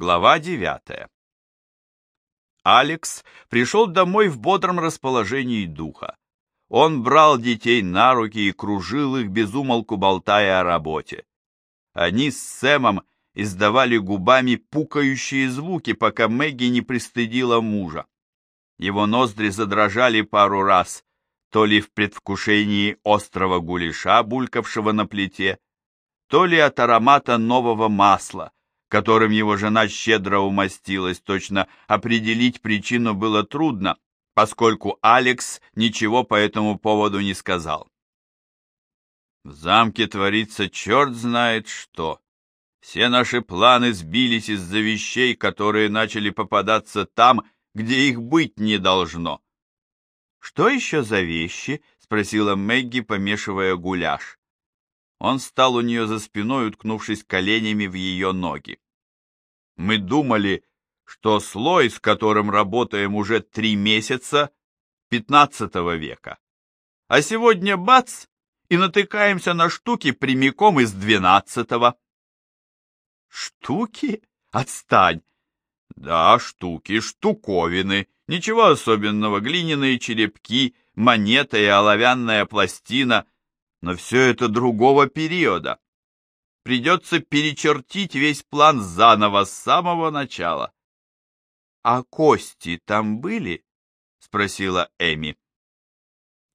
Глава девятая. Алекс пришел домой в бодром расположении духа. Он брал детей на руки и кружил их, безумолку болтая о работе. Они с Сэмом издавали губами пукающие звуки, пока Мэгги не пристыдила мужа. Его ноздри задрожали пару раз, то ли в предвкушении острого гуляша, булькавшего на плите, то ли от аромата нового масла, которым его жена щедро умастилась, точно определить причину было трудно, поскольку Алекс ничего по этому поводу не сказал. В замке творится черт знает что. Все наши планы сбились из-за вещей, которые начали попадаться там, где их быть не должно. «Что еще за вещи?» — спросила Мэгги, помешивая гуляш. Он встал у нее за спиной, уткнувшись коленями в ее ноги. «Мы думали, что слой, с которым работаем уже три месяца, пятнадцатого века. А сегодня бац, и натыкаемся на штуки прямиком из двенадцатого». «Штуки? Отстань!» «Да, штуки, штуковины, ничего особенного, глиняные черепки, монета и оловянная пластина, но все это другого периода. Придется перечертить весь план заново с самого начала». «А кости там были?» — спросила Эми.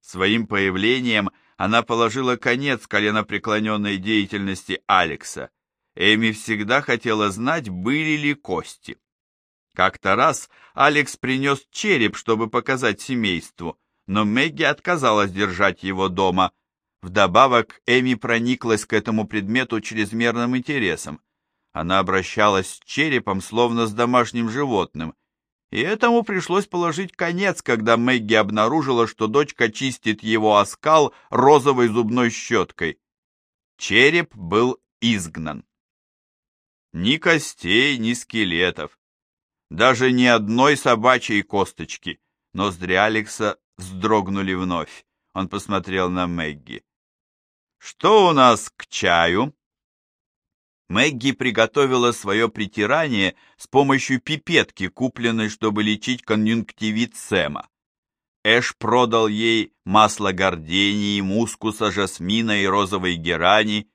Своим появлением она положила конец коленопреклоненной деятельности Алекса. Эми всегда хотела знать, были ли кости. Как-то раз Алекс принес череп, чтобы показать семейству, но Мэгги отказалась держать его дома. Вдобавок Эми прониклась к этому предмету чрезмерным интересом. Она обращалась с черепом, словно с домашним животным, и этому пришлось положить конец, когда Мэгги обнаружила, что дочка чистит его оскал розовой зубной щеткой. Череп был изгнан. Ни костей, ни скелетов даже ни одной собачьей косточки. Ноздри Алекса вздрогнули вновь. Он посмотрел на Мэгги. «Что у нас к чаю?» Мэгги приготовила свое притирание с помощью пипетки, купленной, чтобы лечить конъюнктивит Сэма. Эш продал ей масло гордении, мускуса, жасмина и розовой герани,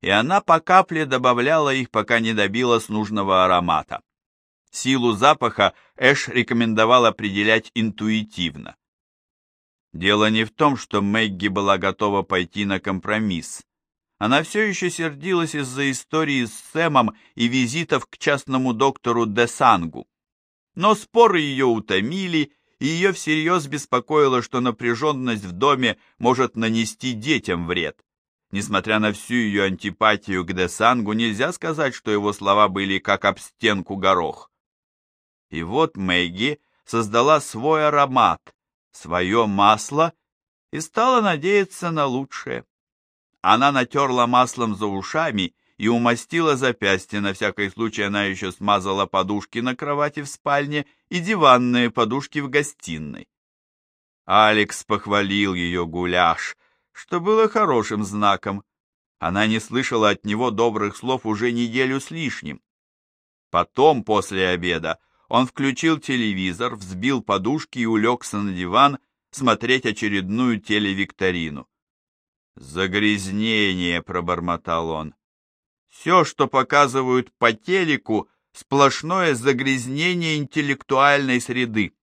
и она по капле добавляла их, пока не добилась нужного аромата. Силу запаха Эш рекомендовал определять интуитивно. Дело не в том, что Мэгги была готова пойти на компромисс. Она все еще сердилась из-за истории с Сэмом и визитов к частному доктору Десангу. Но споры ее утомили, и ее всерьез беспокоило, что напряженность в доме может нанести детям вред. Несмотря на всю ее антипатию к Десангу, нельзя сказать, что его слова были как об стенку горох. И вот Мэгги создала свой аромат, свое масло и стала надеяться на лучшее. Она натерла маслом за ушами и умастила запястье, на всякий случай она еще смазала подушки на кровати в спальне и диванные подушки в гостиной. Алекс похвалил ее гуляш, что было хорошим знаком. Она не слышала от него добрых слов уже неделю с лишним. Потом, после обеда, он включил телевизор, взбил подушки и улегся на диван смотреть очередную телевикторину. «Загрязнение», — пробормотал он. «Все, что показывают по телеку, сплошное загрязнение интеллектуальной среды».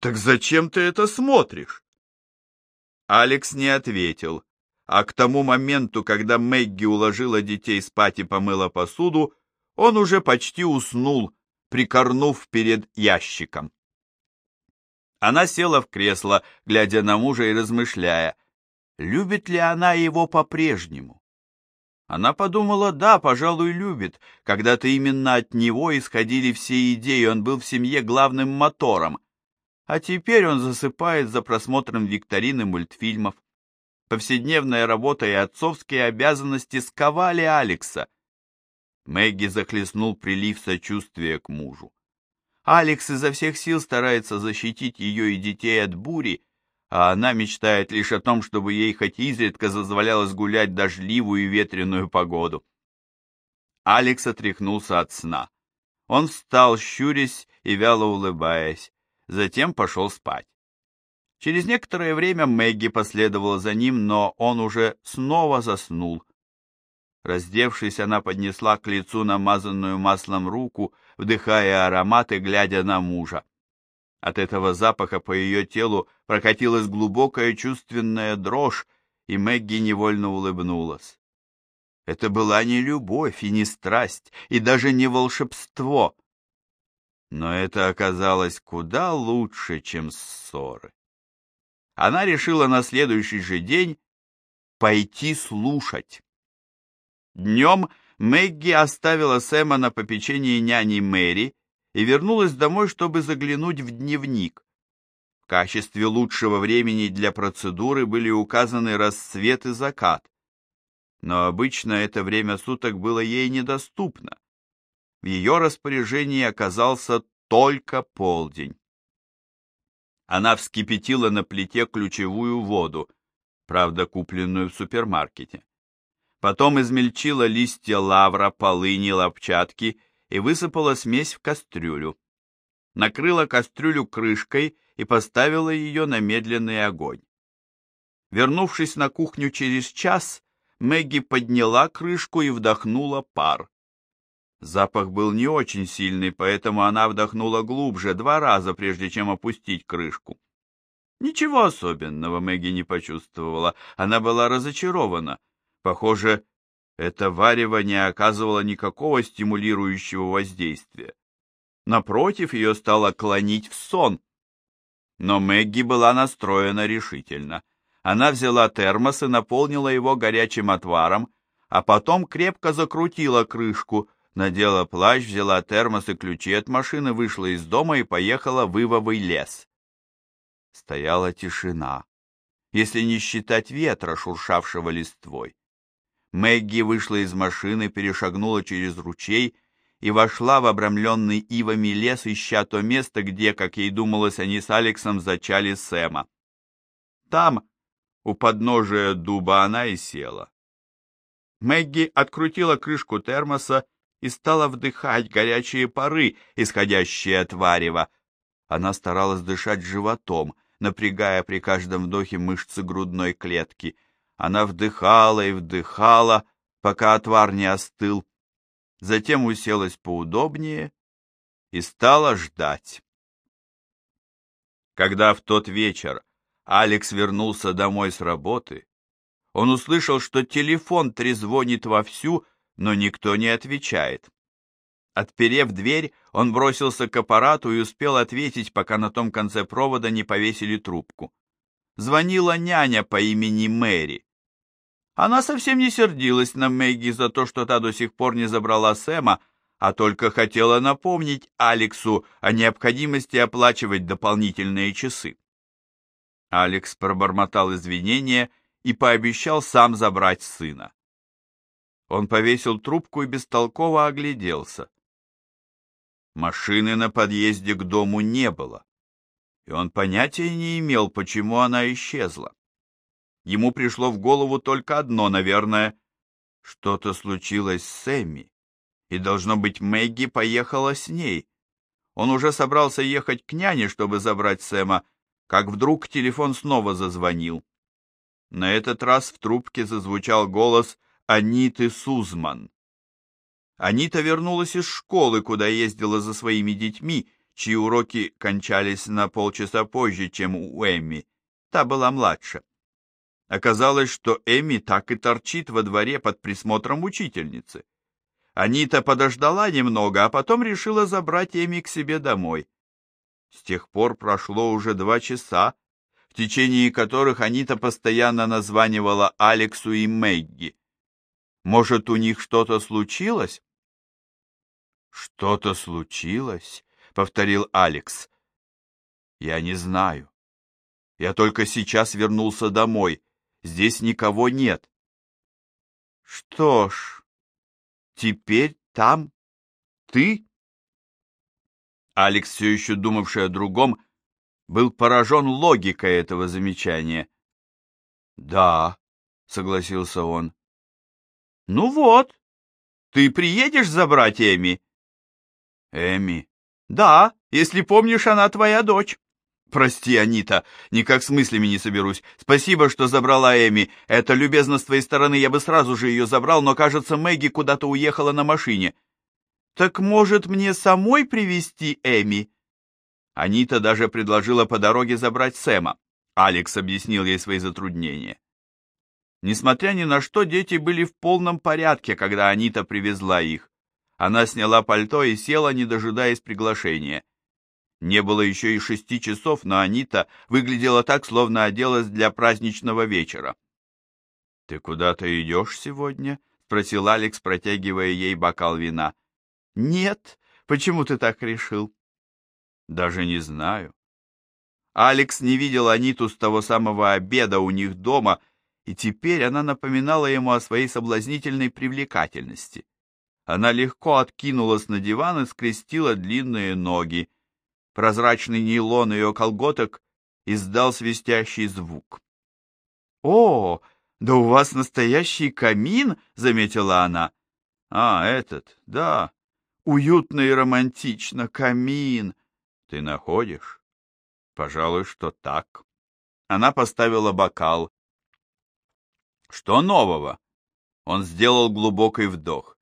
«Так зачем ты это смотришь?» Алекс не ответил, а к тому моменту, когда Мэгги уложила детей спать и помыла посуду, он уже почти уснул, прикорнув перед ящиком. Она села в кресло, глядя на мужа и размышляя, любит ли она его по-прежнему. Она подумала, да, пожалуй, любит. Когда-то именно от него исходили все идеи, он был в семье главным мотором. А теперь он засыпает за просмотром викторины мультфильмов. Повседневная работа и отцовские обязанности сковали Алекса. Мэгги захлестнул прилив сочувствия к мужу. Алекс изо всех сил старается защитить ее и детей от бури, а она мечтает лишь о том, чтобы ей хоть изредка зазволялось гулять дождливую и ветреную погоду. Алекс отряхнулся от сна. Он встал, щурясь и вяло улыбаясь, затем пошел спать. Через некоторое время Мэгги последовала за ним, но он уже снова заснул. Раздевшись, она поднесла к лицу намазанную маслом руку, вдыхая аромат и глядя на мужа. От этого запаха по ее телу прокатилась глубокая чувственная дрожь, и Мэгги невольно улыбнулась. Это была не любовь и не страсть, и даже не волшебство. Но это оказалось куда лучше, чем ссоры. Она решила на следующий же день пойти слушать. Днем Мэгги оставила Сэма на попечении няни Мэри и вернулась домой, чтобы заглянуть в дневник. В качестве лучшего времени для процедуры были указаны рассвет и закат. Но обычно это время суток было ей недоступно. В ее распоряжении оказался только полдень. Она вскипятила на плите ключевую воду, правда, купленную в супермаркете. Потом измельчила листья лавра, полыни, лопчатки и высыпала смесь в кастрюлю. Накрыла кастрюлю крышкой и поставила ее на медленный огонь. Вернувшись на кухню через час, Мэгги подняла крышку и вдохнула пар. Запах был не очень сильный, поэтому она вдохнула глубже два раза, прежде чем опустить крышку. Ничего особенного Мэгги не почувствовала, она была разочарована. Похоже, это варево не оказывало никакого стимулирующего воздействия. Напротив, ее стало клонить в сон. Но Мэгги была настроена решительно. Она взяла термос и наполнила его горячим отваром, а потом крепко закрутила крышку, надела плащ, взяла термос и ключи от машины, вышла из дома и поехала в Ивовый лес. Стояла тишина, если не считать ветра, шуршавшего листвой. Мэгги вышла из машины, перешагнула через ручей и вошла в обрамленный ивами лес, ища то место, где, как ей думалось, они с Алексом зачали Сэма. Там, у подножия дуба, она и села. Мэгги открутила крышку термоса и стала вдыхать горячие пары, исходящие от варева. Она старалась дышать животом, напрягая при каждом вдохе мышцы грудной клетки — она вдыхала и вдыхала, пока отвар не остыл, затем уселась поудобнее и стала ждать. Когда в тот вечер Алекс вернулся домой с работы, он услышал, что телефон трезвонит вовсю, но никто не отвечает. Отперев дверь, он бросился к аппарату и успел ответить, пока на том конце провода не повесили трубку. Звонила няня по имени Мэри. Она совсем не сердилась на Мэгги за то, что та до сих пор не забрала Сэма, а только хотела напомнить Алексу о необходимости оплачивать дополнительные часы. Алекс пробормотал извинения и пообещал сам забрать сына. Он повесил трубку и бестолково огляделся. Машины на подъезде к дому не было, и он понятия не имел, почему она исчезла. Ему пришло в голову только одно, наверное. Что-то случилось с Сэмми, и, должно быть, Мэгги поехала с ней. Он уже собрался ехать к няне, чтобы забрать Сэма, как вдруг телефон снова зазвонил. На этот раз в трубке зазвучал голос Аниты Сузман. Анита вернулась из школы, куда ездила за своими детьми, чьи уроки кончались на полчаса позже, чем у Эмми. Та была младше. Оказалось, что Эми так и торчит во дворе под присмотром учительницы. Анита подождала немного, а потом решила забрать Эми к себе домой. С тех пор прошло уже два часа, в течение которых Анита постоянно названивала Алексу и Мэгги. Может, у них что-то случилось? «Что-то случилось?» — повторил Алекс. «Я не знаю. Я только сейчас вернулся домой. Здесь никого нет. Что ж, теперь там ты? Алекс, все еще думавший о другом, был поражен логикой этого замечания. «Да», — согласился он. «Ну вот, Ты приедешь забрать Эми?» «Эми?» «Да, если помнишь, она твоя дочь». «Прости, Анита, никак с мыслями не соберусь. Спасибо, что забрала Эми. Это любезно с твоей стороны, я бы сразу же ее забрал, но, кажется, Мэгги куда-то уехала на машине». «Так, может, мне самой привезти Эми?» Анита даже предложила по дороге забрать Сэма. Алекс объяснил ей свои затруднения. Несмотря ни на что, дети были в полном порядке, когда Анита привезла их. Она сняла пальто и села, не дожидаясь приглашения. Не было еще и шести часов, но Анита выглядела так, словно оделась для праздничного вечера. «Ты куда-то идешь сегодня?» — спросил Алекс, протягивая ей бокал вина. «Нет. Почему ты так решил?» «Даже не знаю». Алекс не видел Аниту с того самого обеда у них дома, и теперь она напоминала ему о своей соблазнительной привлекательности. Она легко откинулась на диван и скрестила длинные ноги. Прозрачный нейлон ее колготок издал свистящий звук. «О, да у вас настоящий камин!» — заметила она. «А, этот, да, уютно и романтично, камин. Ты находишь?» «Пожалуй, что так». Она поставила бокал. «Что нового?» Он сделал глубокий вдох.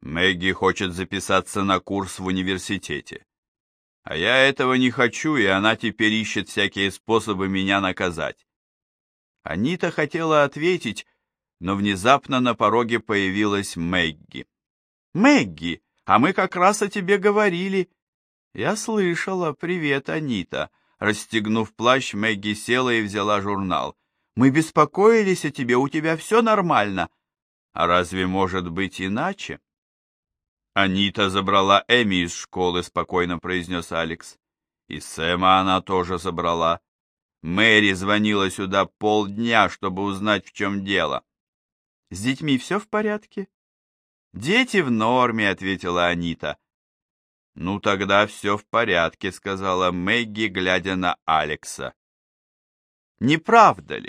Мэгги хочет записаться на курс в университете. А я этого не хочу, и она теперь ищет всякие способы меня наказать. Анита хотела ответить, но внезапно на пороге появилась Мэгги. «Мэгги, а мы как раз о тебе говорили». «Я слышала. Привет, Анита». Расстегнув плащ, Мэгги села и взяла журнал. «Мы беспокоились о тебе, у тебя все нормально». «А разве может быть иначе?» «Анита забрала Эми из школы», — спокойно произнес Алекс. «И Сэма она тоже забрала. Мэри звонила сюда полдня, чтобы узнать, в чем дело». «С детьми все в порядке?» «Дети в норме», — ответила Анита. «Ну, тогда все в порядке», — сказала Мэгги, глядя на Алекса. «Не правда ли?»